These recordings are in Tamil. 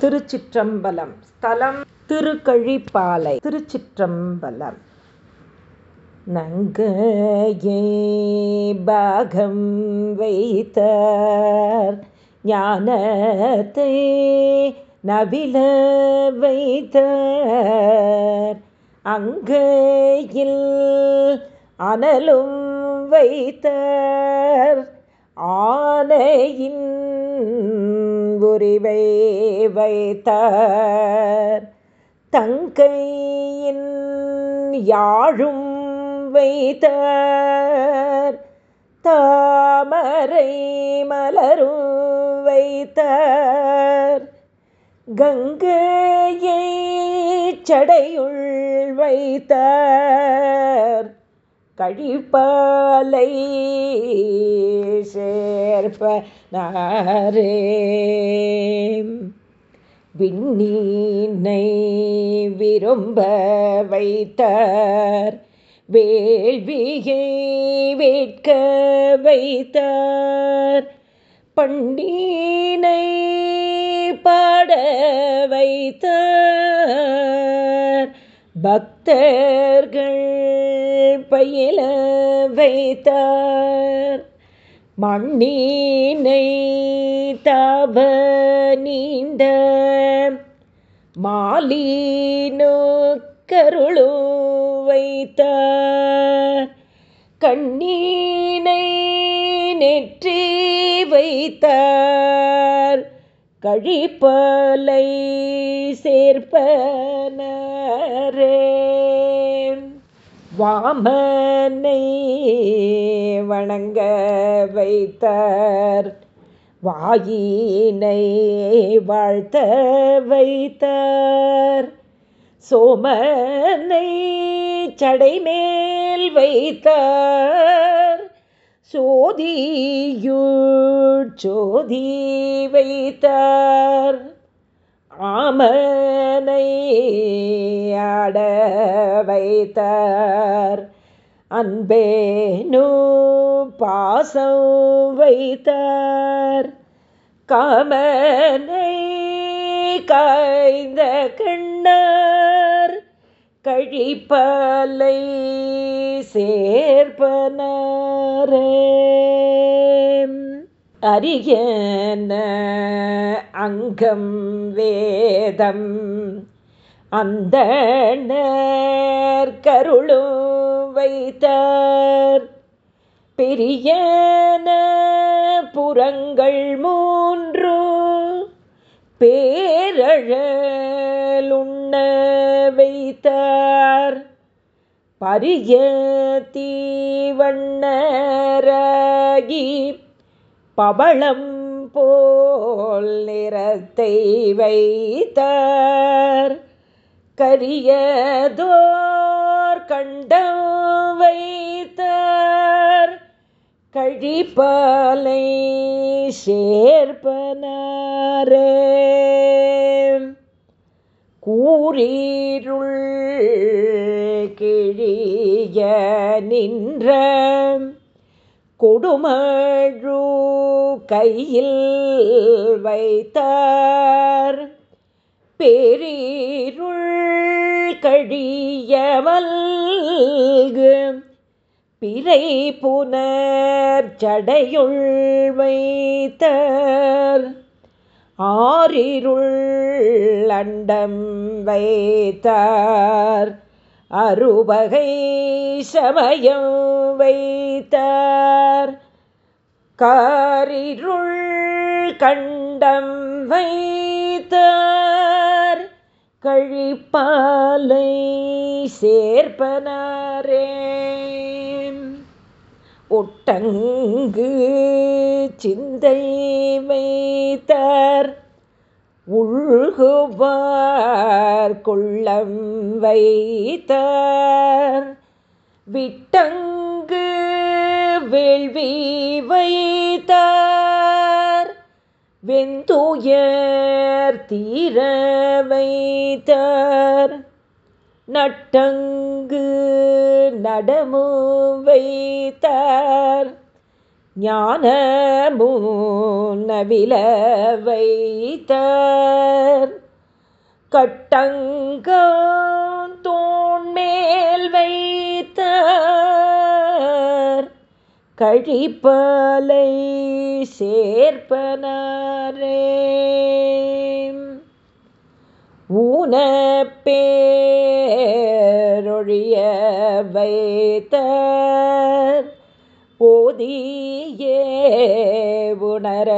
திருச்சிற்றம்பலம். ஸ்தலம் திருக்கழிப்பாலை. திருச்சிற்றம்பலம். நங்கையே பாகம் வைத்தார். ஞானத்தை நவில வைத்தார். அங்கையில் அனலும் வைத்தார். ஆனையின் உரிவை வைத்தார். தங்கையின் யாழும் வைத்தார். தாமரை மலரும் வைத்தார். கங்கையை சடையுள் வைத்தார். கழிப்பாலை சேர்ப்ப விண்ணீனை விரும்ப வைத்தார் வேள்வியை வேட்க வைத்தார். பண்டீனை பாட வைத்தார் பக்தர்கள் பயில வைத்தார். மண்ணீனை தாப நீண்ட மாலீனோ கருளோ வைத்தார். கண்ணீனை நெற்றி வைத்தார். கழிப்பலை சேர்ப்பனரே. வாமனை வணங்க வைத்தார். வாயினை வாழ்த்த வைத்தார். சோமனை சடைமேல் வைத்தார். சோதியுள் சோதி வைத்தார். ஆமனை ஆட வைத்தார் அன்பேனு பாசம் வைத்தார். காமனை காய்ந்த கண்ணார். கழிப்பலை சேர்ப்பனாரே. அறியன அங்கம் வேதம் அந்த கருளும் வைத்தார். பெரியன புறங்கள் மூன்று பேரழலுண்ண வைத்தார். பரிய தீவண்ணராகி பவளம் போல் நிறத்தை வைத்தார். கரியதோர் கண்டம் வைத்தார். கழிப்பாலை சேர்ப்பனாரே. கூறீருள் கிழிய நின்ற கொடுமழு கையில் வைத்தார். பேரீருள் கழியவல்கு பிறை புனர் சடையுள் வைத்தார். ஆறிருள் அண்டம் வைத்தார். அறுபகை சமயம் வைத்தார். காரிருள் கண்டம் வைத்தார். கழிப்பாலை சேர்ப்பனாரே. ஒட்டங்கு சிந்தை வைத்தார். உள்குவார் கொள்ளம் வைத்தார். விட்டங்கு வேள்வி வைத்தார். வெந்துயர் தீர வைத்தார். நட்டங்கு நடமும் வைத்தார். ஞான மூன்னவில வைத்தார் கட்டங்கோன்மேல் வைத்தார். கழிப்பலை சேர்ப்பனரே. ஊன பேரொழிய வைத்தார். ஓதியே உணர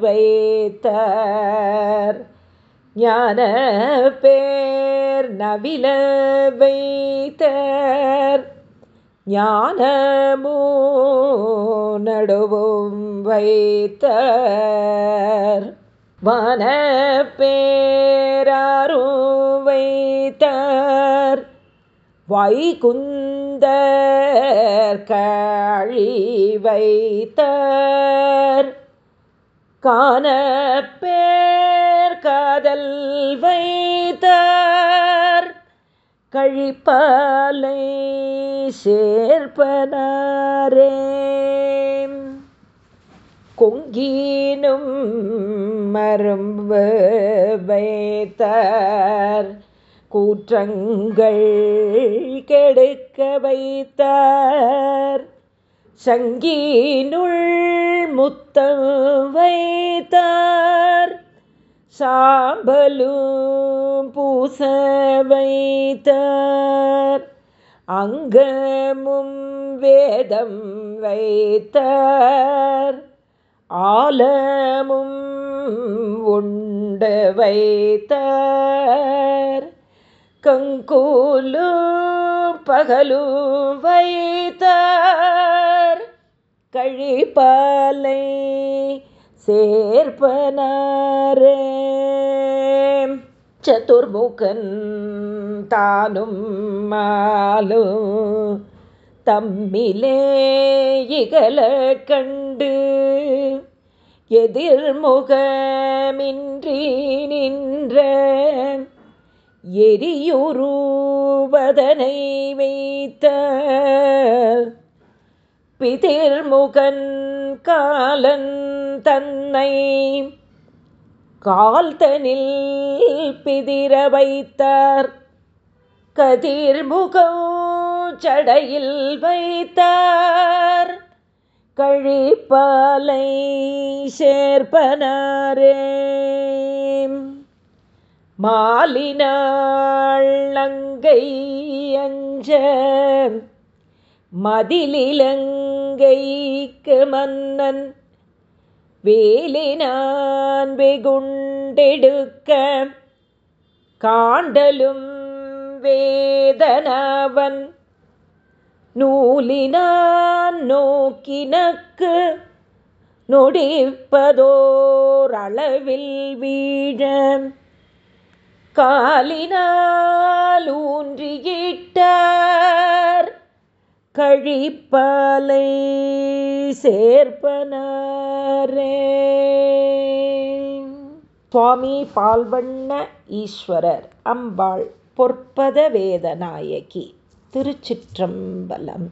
வைத்தார். ஞான பேர் நவில வைத்தார். ஞானமோ நடுவும் வைத்தார். வன பேராரும் வைத்தார். வைகுந்த கழி வைத்தார் காண பேர் காதல் வைத்தார். கழிப்பாலை சேர்ப்பனாரே. கொங்கீனும் மரும்பு வைத்தார். கூற்றங்கள் கெடுக்க வைத்தார். சங்கீனுள் முத்தம் வைத்தார். சாம்பலும் பூச வைத்தார். அங்கமும் வேதம் வைத்தார். ஆலமும் உண்டு வைத்தார். கங்கோலும் பகலு வைத்தார். கழிப்பாலை சேர்ப்பனாரே. சதுர்முகன் தானும் மாலும் தம்மிலே இகல கண்டு எதிர்முகமின்றி நின்ற எரியுருவதனை வைத்த பிதிர்முகன் காலன் தன்னை கால்தனில் பிதிர வைத்தார். கதிர்முகம் சடையில் வைத்தார். கழிப்பாலை சேர்ப்பனாரே. மாலினாள் அஞ்ச மதிலிலங்கைக்கு மன்னன் வேலினான் வெகுண்டெடுக்க காண்டலும் வேதனவன் நூலினான் நோக்கினக்கு நொடிப்பதோரளவில் வீழ காலினால் ஊன்றியிட்டார். கழிப்பாலை சேர்ப்பனாரே. சுவாமி பால்வண்ண ஈஸ்வரர் அம்பாள் பொற்பத வேதநாயகி திருச்சிற்றம்பலம்.